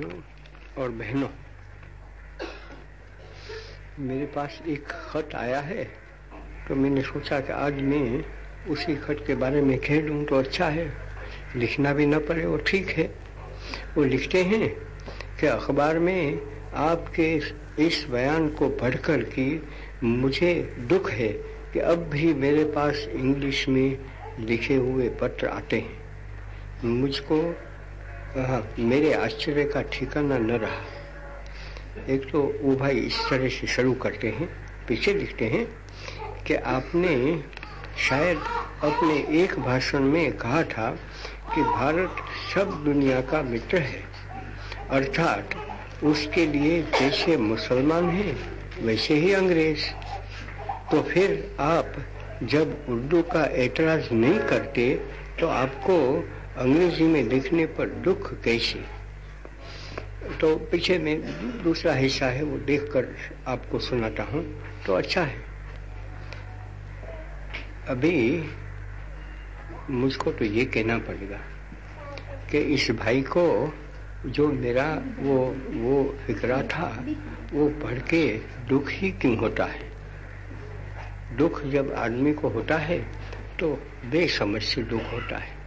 भाइयों और बहनों, मेरे पास एक खत आया है तो मैंने सोचा कि आज मैं उसी खत के बारे में कह दूँ तो अच्छा है। लिखना भी ना पड़े वो ठीक है। वो लिखते हैं कि अखबार में आपके इस बयान को पढ़कर कि मुझे दुख है कि अब भी मेरे पास इंग्लिश में लिखे हुए पत्र आते हैं। मुझको हाँ, मेरे आश्चर्य का ठिकाना न रहा। एक तो वो भाई इस तरह से शुरू करते हैं पीछे लिखते हैं कि आपने शायद अपने एक भाषण में कहा था कि भारत सब दुनिया का मित्र है अर्थात उसके लिए जैसे मुसलमान हैं वैसे ही अंग्रेज़। तो फिर आप जब उर्दू का एतराज़ नहीं करते तो आपको अंग्रेज़ी में लिखने पर दुख कैसे? तो पीछे में दूसरा हिस्सा है, वो देखकर आपको सुनाता हूँ। तो अच्छा है। अभी मुझको तो ये कहना पड़ेगा कि इस भाई को जो मेरा वो वो फिक्रा था, वो पढ़ के दुख ही क्यों होता है? दुख जब आदमी को होता है तो बेसमझ से दुख होता है।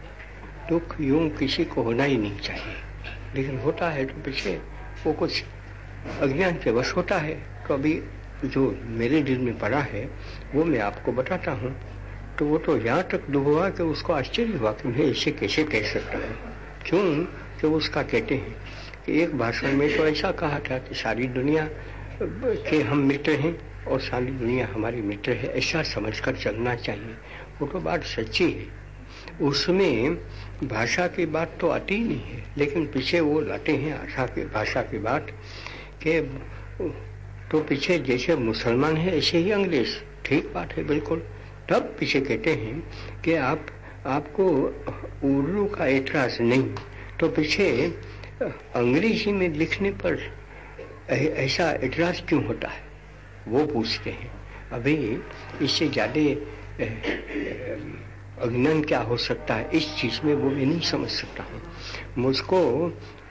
दुख यूँ किसी को होना ही नहीं चाहिए। लेकिन होता है तो पीछे वो कुछ अज्ञान के वश होता है। तो अभी जो मेरे दिल में पड़ा है, वो मैं आपको बताता हूँ। तो वो तो यहाँ तक दुख हुआ कि उसको आश्चर्य हुआ कि मैं इसे कैसे कह सकता हूँ। क्यों? कि उसका कहते हैं कि एक भाषण में तो ऐसा कहा था कि सारी दुनिया, के हम मित्र हैं और सारी दुनिया हमारी मित्र है, ऐसा समझकर चलना चाहिए। वो तो बात सच्ची है। उसमें भाषा की बात तो आती ही नहीं है, लेकिन पीछे वो लाते हैं आशा की भाषा की बात कि तो पीछे जैसे मुसलमान है, ऐसे ही अंग्रेज़। ठीक बात है, बिल्कुल। तब पीछे कहते हैं कि आप आपको उर्दू का एतराज़ नहीं। तो पीछे अंग्रेज़ी में लिखने पर ऐसा एतराज़ क्यों होता है? वो पूछते हैं। अभी इससे ज़्यादा अज्ञान क्या हो सकता है? इस चीज़ में वो मैं नहीं समझ सकता हूँ। मुझको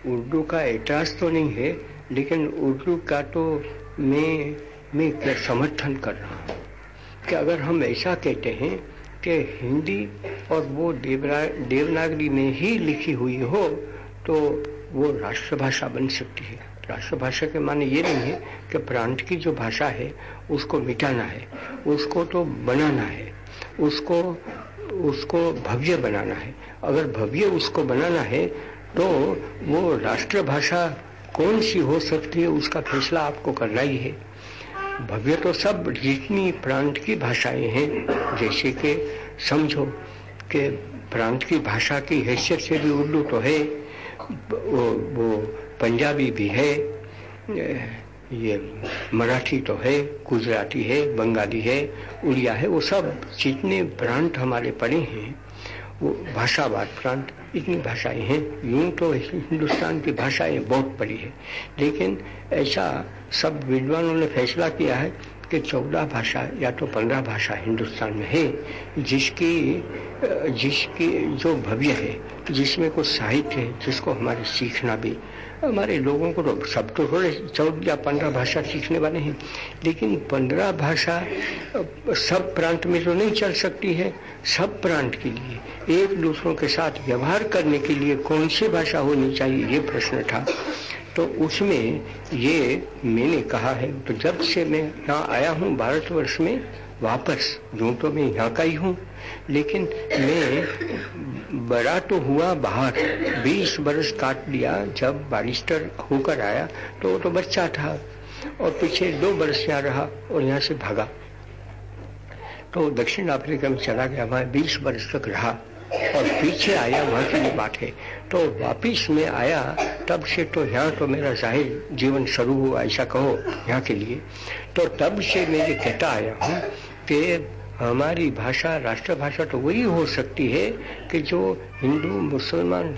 उर्दू का एतराज़ तो नहीं है, लेकिन उर्दू का तो मैं मैं क्या समर्थन कर रहा हूँ कि अगर हम ऐसा कहते हैं कि हिंदी और वो देवरा, देवनागरी में ही लिखी हुई हो तो वो राष्ट्रभाषा बन सकती है। राष्ट्रभाषा के माने ये नहीं है कि प्रांत की जो भाषा है, उसको मिटाना है, उसको तो बनाना है, उसको उसको भव्य बनाना है। अगर भव्य उसको बनाना है तो वो राष्ट्रभाषा कौन सी हो सकती है उसका फैसला आपको करना ही है। भव्य तो सब जितनी प्रांत की भाषाएँ हैं जैसे कि समझो कि प्रांत की भाषा की हैसियत से भी उर्दू तो है वो, वो पंजाबी भी है ये मराठी तो है, गुजराती है, बंगाली है, उड़िया है, वो सब जितने प्रांत हमारे पड़े हैं, वो भाषावाद प्रांत, इतनी भाषाएँ हैं। यूँ तो हिंदुस्तान की भाषाएँ बहुत पड़ी है। लेकिन ऐसा सब विद्वानों ने फैसला किया है कि चौदह भाषा या तो पंद्रह भाषा हिंदुस्तान में है, जिसकी जिसकी जो भव्य है, जिसमें कुछ साहित्य है, जिसको हमारे सीखना भी हमारे लोगों को तो सब तो थोड़े चौदह या पंद्रह भाषा सीखने वाले हैं, लेकिन पंद्रह भाषा सब प्रांत में तो नहीं चल सकती है, सब प्रांत के लिए, एक दूसरों के साथ व्यवहार करने के लिए कौन सी भाषा होनी चाहिए, ये प्रश्न था। तो उसमें ये मैंने कहा है तो जब से मैं यहाँ आया हूँ भारतवर्ष में वापस, यूँ तो मैं यहाँ का ही हूँ, लेकिन मैं बड़ा तो हुआ बाहर 20 बरस काट दिया जब बारिस्टर होकर आया तो वो तो बच्चा था, और पीछे दो बरस यहाँ रहा, और यहाँ से भागा। तो दक्षिण अफ्रीका में चला गया, वहाँ 20 बरस तक रहा, और पीछे आया, वहाँ की बात है। तो वापिस में आया, तब से तो यहाँ तो मेरा ज़ाहिर जीवन शुरू हुआ, ऐसा कहो, यहाँ के लिए। तो तब से मैं ये कहता आया हूँ कि हमारी भाषा, राष्ट्रभाषा तो वही हो सकती है कि जो हिंदू, मुसलमान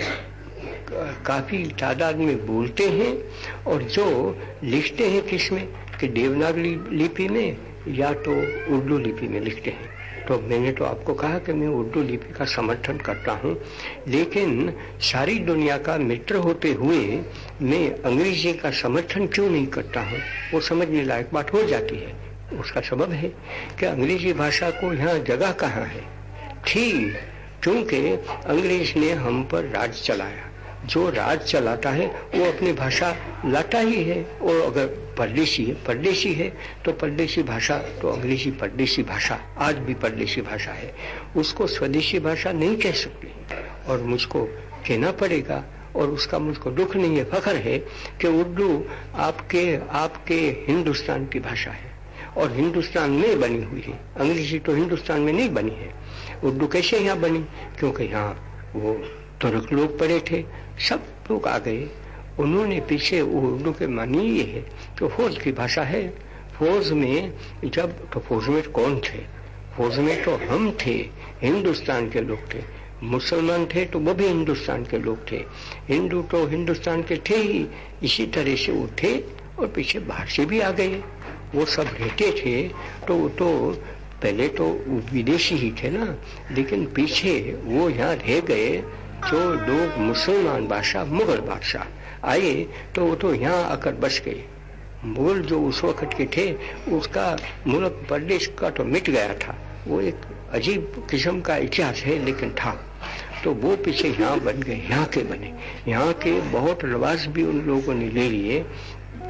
काफ़ी तादाद में बोलते हैं और जो लिखते हैं किसमें? कि देवनागरी लिपि में या तो उर्दू लिपि में लिखते हैं। तो मैंने तो आपको कहा कि मैं उर्दू लिपि का समर्थन करता हूँ। लेकिन सारी दुनिया का मित्र होते हुए मैं अंग्रेज़ी का समर्थन क्यों नहीं करता हूँ? वो समझने लायक बात हो जाती है। उसका सबब है कि अंग्रेज़ी भाषा को यहाँ जगह कहाँ है? ठीक क्योंकि अंग्रेज़ ने हम पर राज चलाया। जो राज चलाता है, वो अपनी भाषा लाता ही है। और अगर परदेशी है परदेशी है तो परदेशी भाषा तो अंग्रेज़ी परदेशी भाषा, आज भी परदेशी भाषा है। उसको स्वदेशी भाषा नहीं कह सकते। और मुझको कहना पड़ेगा, और उसका मुझको दुख नहीं है, फखर है कि उर्दू आपके आपके हिंदुस्तान की भाषा है। और हिंदुस्तान में बनी हुई है। अंग्रेज़ी तो हिंदुस्तान में नहीं बनी है। उर्दू कैसे यहाँ बनी? क्योंकि यहाँ वो तुर्क लोग पड़े थे, सब लोग आ गए। उन्होंने पीछे उर्दू के मानी ये है तो फौज की भाषा है। फौज में जब तो फौज में कौन थे? फौज में तो हम थे, हिंदुस्तान के लोग थे। मुसलमान थे तो वो भी हिंदुस्तान के लोग थे। हिंदू तो हिंदुस्तान के थे ही, इसी तरह से वो थे और पीछे बाहर से भी आ गए। वो सब रहते थे तो तो पहले तो विदेशी ही थे ना, लेकिन पीछे वो यहाँ रह गए जो लोग मुसलमान बादशाह, मुगल बादशाह आए तो वो तो यहाँ आकर बस गए। मुगल जो उस वक्त के थे, उसका मुल्क प्रदेश का तो मिट गया था। वो एक अजीब किस्म का इतिहास है, लेकिन था। तो वो पीछे यहाँ बन गए, यहाँ के बने। यहाँ के बहुत रवाज भी उन लोगों ने ले लिए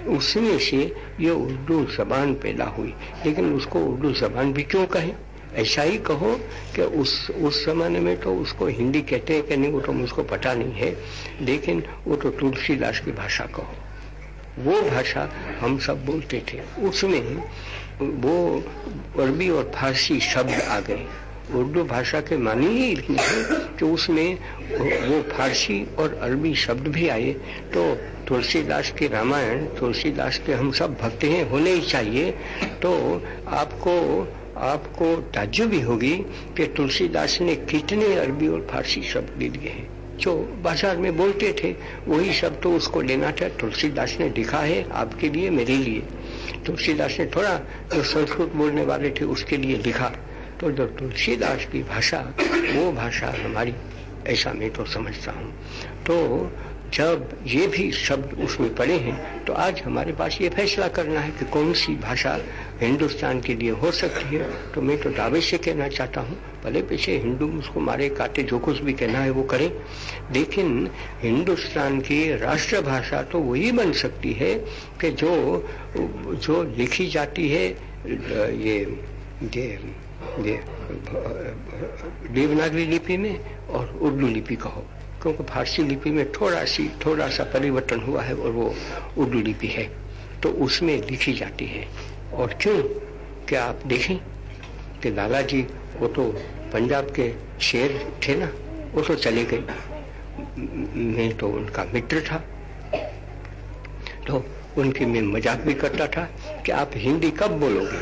उसमें से ये उर्दू जबान पैदा हुई। लेकिन उसको उर्दू जबान भी क्यों कहें? ऐसा ही कहो कि उस उस जमाने में तो उसको हिंदी कहते हैं कि नहीं, वो तो मुझको पता नहीं है। लेकिन वो तो तुलसीदास की भाषा कहो। वो भाषा हम सब बोलते थे। उसमें वो अरबी और फारसी शब्द आ गए। उर्दू भाषा के मानी ही इतनी है कि उसमें वो फारसी और अरबी शब्द भी आए। तो तुलसीदास की रामायण, तुलसीदास के हम सब भक्त हैं, होने ही चाहिए। तो आपको आपको ताज्जुब भी होगी कि तुलसीदास ने कितने अरबी और फारसी शब्द ले लिए हैं। जो बाज़ार में बोलते थे, वही शब्द तो उसको लेना था, तुलसीदास ने लिखा है आपके लिए, मेरे लिए। तुलसीदास ने थोड़ा जो संस्कृत बोलने वाले थे, उसके लिए लिखा। तो जो तुलसीदास की भाषा, वो भाषा हमारी, ऐसा मैं तो समझता हूँ। तो जब ये भी शब्द उसमें पड़े हैं तो आज हमारे पास ये फैसला करना है कि कौन सी भाषा हिंदुस्तान के लिए हो सकती है। तो मैं तो दावे से कहना चाहता हूँ, भले पीछे हिंदू उसको मारे, काटे, जो कुछ भी कहना है वो करें, लेकिन हिंदुस्तान की राष्ट्रभाषा तो वही बन सकती है कि जो जो लिखी जाती है, ये ये ये देवनागरी लिपि में और उर्दू लिपि का कहो क्योंकि फारसी लिपि में थोड़ा सी, थोड़ा सा परिवर्तन हुआ है और वो उर्दू लिपि है तो उसमें लिखी जाती है। और क्यों? क्या आप देखें कि लाला जी वो तो पंजाब के शेर थे ना, वो तो चले गए। मैं तो उनका मित्र था। तो उनकी मैं मज़ाक भी करता था कि आप हिंदी कब बोलोगे,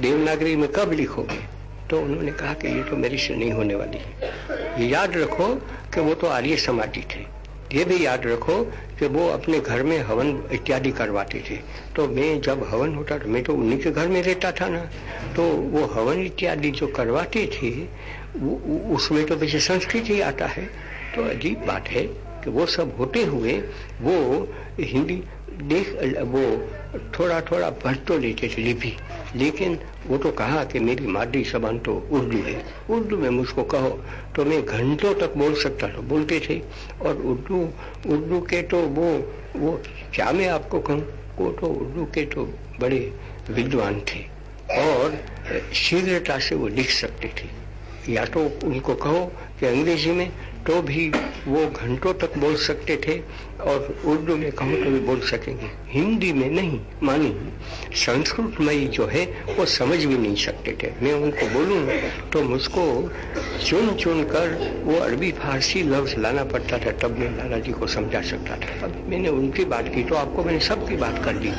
देवनागरी में कब लिखोगे? तो उन्होंने कहा कि ये तो मेरी से नहीं होने वाली है। याद रखो कि वो तो आर्य समाजी थे। ये भी याद रखो कि वो अपने घर में हवन इत्यादि करवाते थे। तो मैं जब हवन होता था मैं तो उन्हीं के घर में रहता था ना। तो वो हवन इत्यादि जो करवाते थे उसमें तो वैसे संस्कृत ही आता है। तो अजीब बात है कि वो सब होते हुए वो हिंदी देख, वो थोड़ा थोड़ा पढ़ तो लेते थे लिपि। लेकिन वो तो कहा कि मेरी मादरी जबान तो उर्दू है। उर्दू में मुझको कहो तो मैं घंटों तक बोल सकता था, बोलते थे। और उर्दू उर्दू के तो वो वो क्या मैं आपको कहूँ? वो तो उर्दू के तो बड़े विद्वान थे। और शीघ्रता से वो लिख सकते थे। या तो उनको कहो कि अंग्रेज़ी में तो भी वो घंटों तक बोल सकते थे और उर्दू में कहूँ तो भी बोल सकेंगे। हिंदी में नहीं, मानी संस्कृत में जो है, वो समझ भी नहीं सकते थे। मैं उनको बोलूँ तो मुझको चुन चुन कर वो अरबी फारसी लफ्ज लाना पड़ता था, तब मैं लाला जी को समझा सकता था। अब मैंने उनकी बात की तो आपको मैंने सबकी बात कर दी।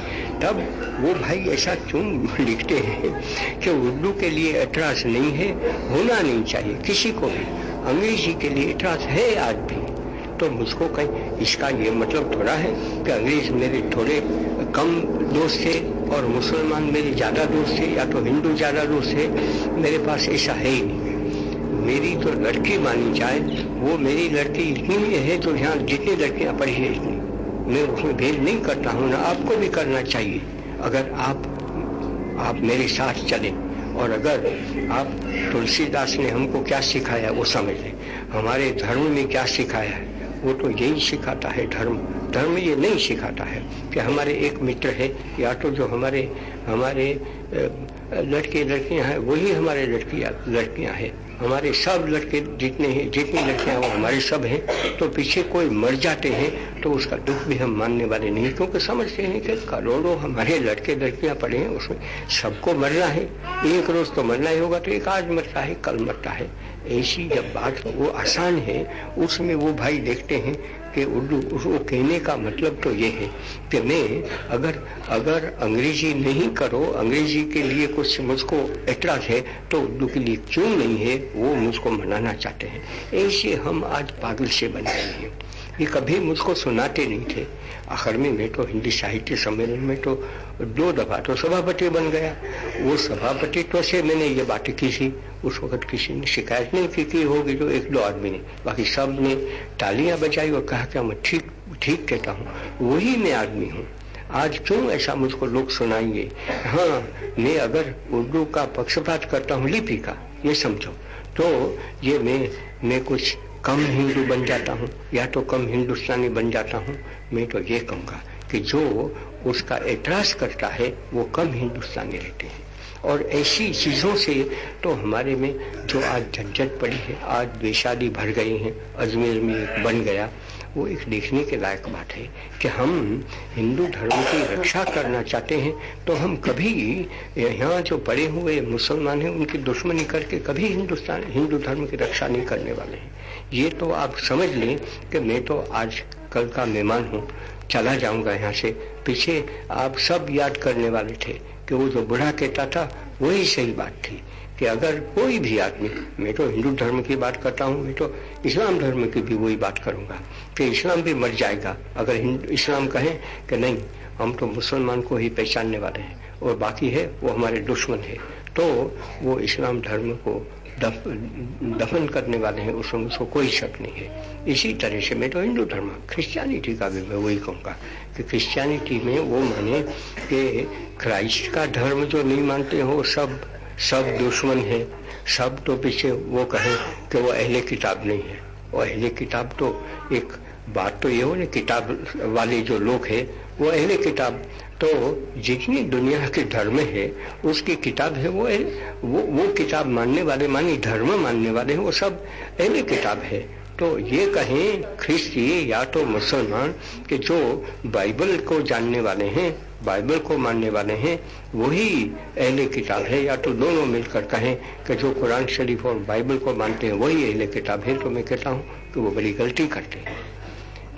तब वो भाई ऐसा चुन लिखते हैं कि उर्दू के लिए एतराज़ नहीं है, होना नहीं चाहिए, किसी को भी। अंग्रेज़ी के लिए एतराज़ है आज भी। तो मुझको कहीं इसका ये मतलब थोड़ा है कि अंग्रेज़ मेरे थोड़े कम दोस्त थे और मुसलमान मेरे ज़्यादा दोस्त थे या तो हिंदू ज़्यादा दोस्त थे मेरे पास ऐसा है ही नहीं। मेरी तो लड़की मानी जाए, वो मेरी लड़की इतनी है तो यहाँ जितनी लड़कियाँ पढ़ी है इतनी। मैं उसमें भेद नहीं करता हूँ, ना आपको भी करना चाहिए। अगर आप आप मेरे साथ चलें। और अगर आप तुलसीदास ने हमको क्या सिखाया, वो समझ लें। हमारे धर्म में क्या सिखाया है? वो तो यही सिखाता है धर्म। धर्म ये नहीं सिखाता है कि हमारे एक मित्र है, या तो जो हमारे हमारे लड़के लड़कियाँ हैं, वही हमारे लड़कियाँ लड़कियाँ हैं। हमारे सब लड़के जितने हैं, जितनी लड़कियाँ वो हमारे सब हैं। तो पीछे कोई मर जाते हैं तो उसका दुख भी हम मानने वाले नहीं क्योंकि समझते हैं कि करोड़ों हमारे लड़के लड़कियाँ पड़े हैं, उसमें सबको मरना है। एक रोज तो मरना ही होगा तो एक आज मरता है, कल मरता है। ऐसी जब बात वो आसान है, उसमें वो भाई देखते हैं कि उर्दू उसको कहने का मतलब तो ये है कि मैं अगर अगर अंग्रेज़ी नहीं करो, अंग्रेज़ी के लिए कुछ मुझको एतराज़ है तो उर्दू के लिए क्यों नहीं है, वो मुझको मनाना चाहते हैं। ऐसे हम आज पागल से बन गए हैं। ये कभी मुझको सुनाते नहीं थे। आखिर में मैं तो हिंदी साहित्य सम्मेलन में तो दो दफ़ा तो सभापति बन गया। वो सभापति तो से मैंने ये बातें की थी। उस वक्त किसी ने शिकायत नहीं की, की होगी जो एक दो आदमी ने। बाकी सबने तालियाँ बजाई और कहा कि मैं ठीक ठीक कहता हूँ वही मैं आदमी हूँ। आज क्यों ऐसा मुझको लोग सुनाएँगे? हाँ मैं अगर उर्दू का पक्षपात करता हूँ लिपि का ये समझो। तो ये मैं मैं कुछ कम हिंदू बन जाता हूँ या तो कम हिंदुस्तानी बन जाता हूँ। मैं तो ये कहूँगा कि जो उसका एतराज़ करता है वो कम हिंदुस्तानी रहते हैं। और ऐसी चीज़ों से तो हमारे में जो आज झंझट पड़ी है, आज बेशादी भर गई हैं, अजमेर में बन गया, वो एक देखने के लायक बात है कि हम हिंदू धर्म की रक्षा करना चाहते हैं तो हम कभी यहाँ जो पड़े हुए मुसलमान हैं, उनकी दुश्मनी करके कभी हिंदुस्तान, हिंदू धर्म की रक्षा नहीं करने वाले हैं। ये तो आप समझ लें कि मैं तो आज कल का मेहमान हूँ, चला जाऊँगा यहाँ से, पीछे आप सब याद करने वाले थे। कि वो जो बुढ़ा कहता था, वही सही बात थी कि अगर कोई भी आदमी, मैं तो हिंदू धर्म की बात करता हूँ, मैं तो इस्लाम धर्म की भी वही बात करूँगा कि इस्लाम भी मर जाएगा। अगर इस्लाम कहें कि नहीं, हम तो मुसलमान को ही पहचानने वाले हैं और बाकी है, वो हमारे दुश्मन है। तो वो इस्लाम धर्म को दफ, दफन करने वाले हैं उसमें मुझको कोई शक नहीं है। इसी तरह से मैं तो हिंदू धर्म क्रिश्चियनिटी का भी मैं वही कहूँगा कि क्रिश्चियनिटी में वो माने कि क्राइस्ट का धर्म जो नहीं मानते हो सब सब दुश्मन है। सब तो पीछे वो कहे कि वो अहले किताब नहीं है। वो अहले किताब तो एक बात तो ये हो ना किताब वाले जो लोग हैं वो अहले किताब। तो जितनी दुनिया के धर्म है, उसकी किताब है वो वो वो किताब मानने वाले, मानी धर्म मानने वाले हैं, वो सब अहले किताब है। तो ये कहें, ख्रिस्ती या तो मुसलमान, कि जो बाइबल को जानने वाले हैं, बाइबल को मानने वाले हैं, वही अहले किताब है। या तो दोनों मिलकर कहें कि जो कुरान शरीफ और बाइबल को मानते हैं, वही अहले किताब है तो मैं कहता हूँ कि वो बड़ी गलती करते हैं।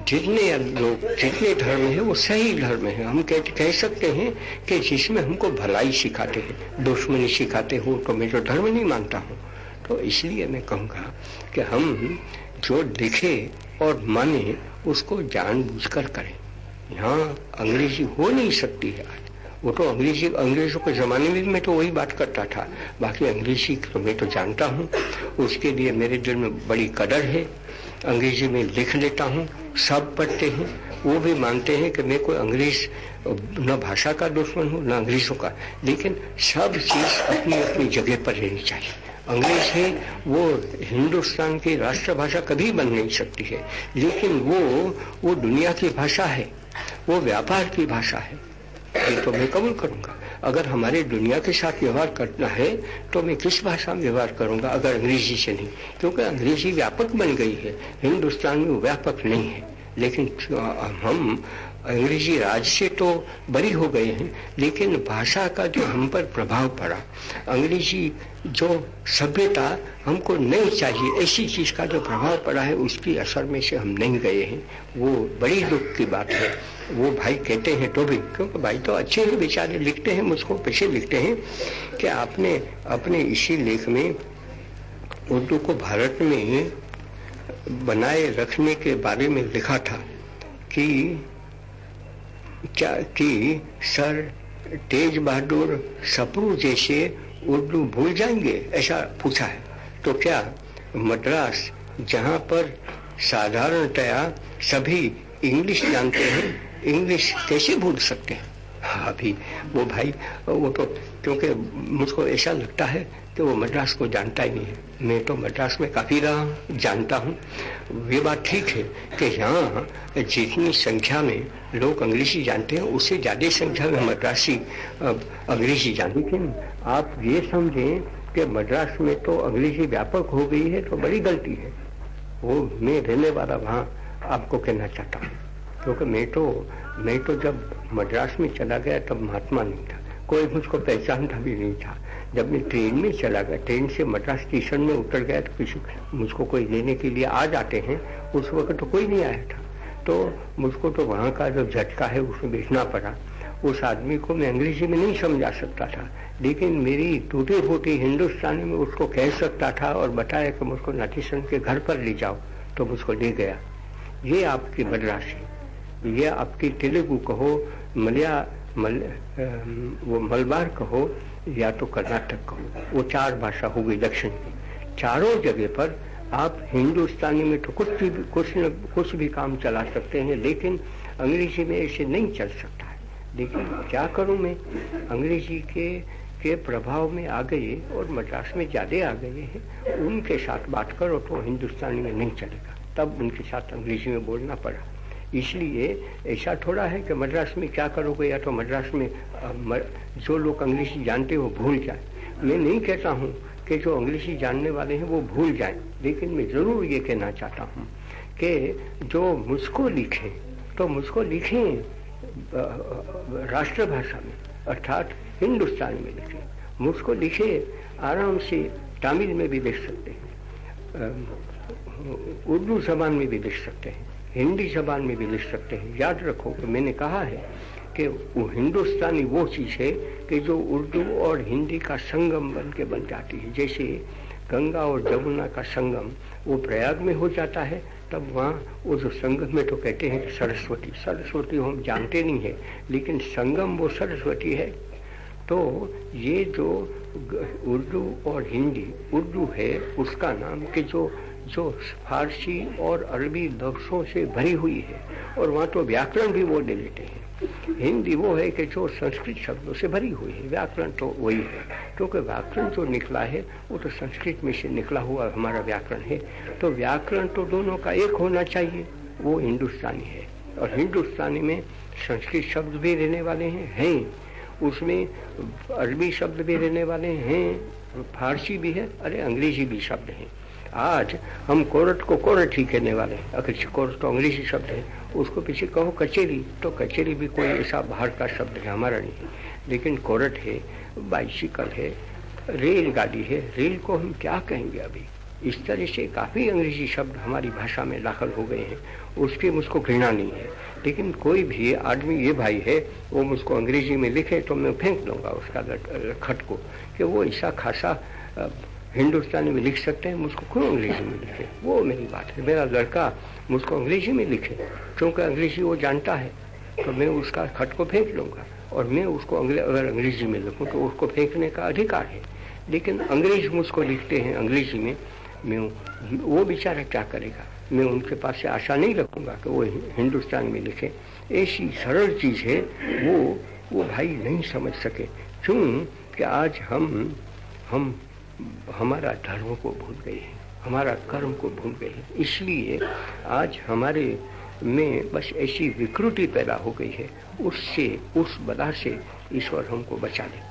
जितने लोग जितने धर्म है वो सही धर्म है। हम कह, कह सकते हैं कि जिसमें हमको भलाई सिखाते हैं दुश्मनी सिखाते हो तो मैं तो धर्म नहीं मानता हूँ। तो इसलिए मैं कहूँगा कि हम जो दिखे और माने उसको जानबूझकर करें। यहाँ अंग्रेज़ी हो नहीं सकती है आज। वो तो अंग्रेज़ी अंग्रेज़ों के ज़माने में मैं तो वही बात करता था। बाकी अंग्रेज़ी तो मैं तो जानता हूँ। उसके लिए मेरे दिल में बड़ी कदर है। अंग्रेज़ी में लिख लेता हूँ, सब पढ़ते हैं। वो भी मानते हैं कि मैं कोई अंग्रेज़, न भाषा का दुश्मन हूँ, न अंग्रेज़ों का। लेकिन सब चीज़ अपनी अपनी जगह पर रहनी चाहिए। अंग्रेज़ है, वो हिंदुस्तान की राष्ट्रभाषा कभी बन नहीं सकती है। लेकिन वो वो दुनिया की भाषा है, वो व्यापार की भाषा है। ये तो मैं कबूल करूँगा। अगर हमारे दुनिया के साथ व्यवहार करना है तो मैं किस भाषा में व्यवहार करूँगा? अगर अंग्रेज़ी से नहीं। क्योंकि अंग्रेज़ी व्यापक बन गई है। हिंदुस्तान में व्यापक नहीं है। लेकिन हम अंग्रेज़ी राज से तो बरी हो गए हैं, लेकिन भाषा का जो हम पर प्रभाव पड़ा, अंग्रेज़ी जो सभ्यता हमको नहीं चाहिए, ऐसी चीज़ का जो प्रभाव पड़ा है, उसकी असर में से हम नहीं गए हैं। वो बड़ी दुख की बात है। वो भाई कहते हैं तो भी क्योंकि भाई तो अच्छे ही, बेचारे लिखते हैं, मुझको पीछे लिखते हैं, कि आपने अपने इसी लेख में उर्दू को भारत में बनाए रखने के बारे में लिखा था कि कि सर तेज बहादुर सप्रू जैसे उर्दू भूल जाएँगे ऐसा पूछा है तो क्या मद्रास जहाँ पर साधारणतया सभी इंग्लिश जानते हैं इंग्लिश कैसे भूल सकते हैं हाँ अभी वो भाई, वो तो क्योंकि मुझको ऐसा लगता है कि वो मद्रास को जानता ही नहीं है। मैं तो मद्रास में काफ़ी रहा, जानता हूँ। ये बात ठीक है कि यहाँ जितनी संख्या में लोग अंग्रेज़ी जानते हैं, उससे ज़्यादा संख्या में मद्रासी अंग्रेज़ी जानते लेकिन आप ये समझें कि मद्रास में तो अंग्रेज़ी व्यापक हो गई है तो बड़ी गलती है। वो मैं रहने वाला वहाँ आपको कहना चाहता हूँ। क्योंकि मैं तो मैं तो जब मद्रास में चला गया तब महात्मा नहीं था। कोई मुझको पहचानता भी नहीं था। जब मैं ट्रेन में चला गया, ट्रेन से मद्रास स्टेशन में उतर गया तो किसी मुझको कोई लेने के लिए आ जाते हैं, उस वक्त तो कोई नहीं आया था। तो मुझको तो वहाँ का जो झटका है उसमें बेचना पड़ा। उस आदमी को मैं अंग्रेज़ी में नहीं समझा सकता था। लेकिन मेरी टूटे फूटी हिंदुस्तानी में उसको कह सकता था और बताया कि मुझको नाथिसन के घर पर ले जाओ तो मुझको ले गया। ये आपकी मद्रासी। ये आपकी तेलुगु कहो, मलया, मल वो मलबार कहो, या तो कर्नाटक कहो। वो चार भाषा हो गई दक्षिण की। चारों जगह पर आप हिंदुस्तानी में तो कुछ भी, कुछ न, कुछ भी काम चला सकते हैं, लेकिन अंग्रेज़ी में ऐसे नहीं चल सकता है। लेकिन क्या करूँ मैं? अंग्रेज़ी के के प्रभाव में आ गए और मद्रास में ज़्यादा आ गए हैं। उनके साथ बात करो तो हिंदुस्तानी में नहीं चलेगा। तब उनके साथ अंग्रेज़ी में बोलना पड़ा। इसलिए ऐसा थोड़ा है कि मद्रास में क्या करोगे या तो मद्रास में जो लोग अंग्रेज़ी जानते हो भूल जाए। मैं नहीं कहता हूँ कि जो अंग्रेज़ी जानने वाले हैं वो भूल जाए, लेकिन मैं ज़रूर ये कहना चाहता हूँ कि जो मुझको लिखे तो मुझको लिखें राष्ट्रभाषा में, अर्थात हिंदुस्तान में लिखें। मुझको लिखे, आराम से तमिल में भी लिख सकते हैं उर्दू जबान में भी लिख सकते हैं। हिंदी जबान में भी लिख सकते हैं। याद रखो कि मैंने कहा है कि वो हिंदुस्तानी वो चीज़ है कि जो उर्दू और हिंदी का संगम बन के बन जाती है। जैसे गंगा और जमुना का संगम, वो प्रयाग में हो जाता है, तब वहाँ वो जो संगम में तो कहते हैं कि सरस्वती। सरस्वती हम जानते नहीं है, लेकिन संगम वो सरस्वती है। तो ये जो उर्दू और हिंदी, उर्दू है, उसका नाम कि जो जो फारसी और अरबी लफ्ज़ों से भरी हुई है, और वहाँ तो व्याकरण भी वो ले लेते हैं। हिंदी वो है कि जो संस्कृत शब्दों से भरी हुई है, व्याकरण तो वही है। क्योंकि तो व्याकरण जो निकला है, वो तो संस्कृत में से निकला हुआ हमारा व्याकरण है। तो व्याकरण तो दोनों का एक होना चाहिए, वो हिंदुस्तानी है। और हिंदुस्तानी में संस्कृत शब्द भी रहने वाले हैं हैं। उसमें अरबी शब्द भी रहने वाले हैं, फारसी भी है, अरे अंग्रेज़ी भी शब्द हैं। आज हम कोर्ट को कोर्ट ही कहने वाले अगर कोर्ट तो अंग्रेज़ी शब्द है, उसको पीछे कहो कचेरी तो कचेरी भी कोई ऐसा बाहर का शब्द है, हमारा नहीं। लेकिन कोर्ट है, बाइसिकल है रेलगाड़ी है, रेल को हम क्या कहेंगे अभी? इस तरह से काफ़ी अंग्रेज़ी शब्द हमारी भाषा में दाखिल हो गए हैं उसकी मुझको घृणा नहीं है। लेकिन कोई भी आदमी, ये भाई है, वो मुझको अंग्रेज़ी में लिखे तो मैं फेंक दूँगा उसका खट को, कि वो ऐसा खासा हिंदुस्तानी में लिख सकते हैं मुझको क्यों अंग्रेज़ी में लिखे? वो मेरी बात है। मेरा लड़का मुझको अंग्रेज़ी में लिखे। क्योंकि अंग्रेज़ी वो जानता है तो मैं उसका खट को फेंक लूँगा और मैं उसको अंग्रे, अगर अंग्रेज़ी में लिखूँ तो उसको फेंकने का अधिकार है। लेकिन अंग्रेज़ मुझको लिखते हैं अंग्रेज़ी में मैं वो बेचारा क्या करेगा? मैं उनके पास से आशा नहीं रखूँगा कि वो हिंदुस्तान में लिखे। ऐसी सरल चीज़ है वो वो भाई नहीं समझ सके। क्यों? कि आज हम हम हमारा धर्म को भूल गए हैं, हमारा कर्म को भूल गए हैं। इसलिए आज हमारे में बस ऐसी विकृति पैदा हो गई है, उससे, उस बला से ईश्वर हमको बचा ले